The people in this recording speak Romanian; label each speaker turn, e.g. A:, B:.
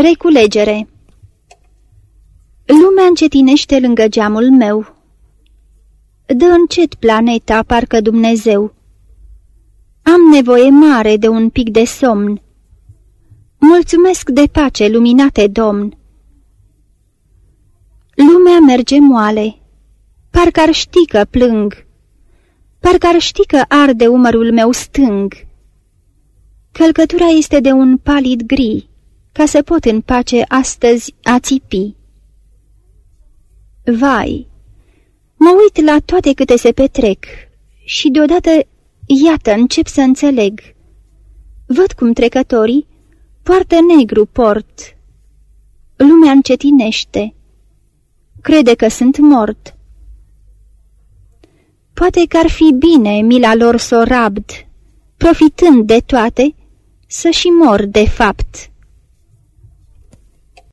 A: Reculegere Lumea încetinește lângă geamul meu. Dă încet planeta, parcă Dumnezeu. Am nevoie mare de un pic de somn. Mulțumesc de pace, luminate domn. Lumea merge moale. Parcă ar ști că plâng. Parcă ar ști că arde umărul meu stâng. Călcătura este de un palid gri, ca să pot în pace astăzi a țipi. Vai! Mă uit la toate câte se petrec și deodată, iată, încep să înțeleg. Văd cum trecătorii poartă negru port. Lumea încetinește. Crede că sunt mort. Poate că ar fi bine mila lor să o rabd, profitând de toate, să și mor de fapt.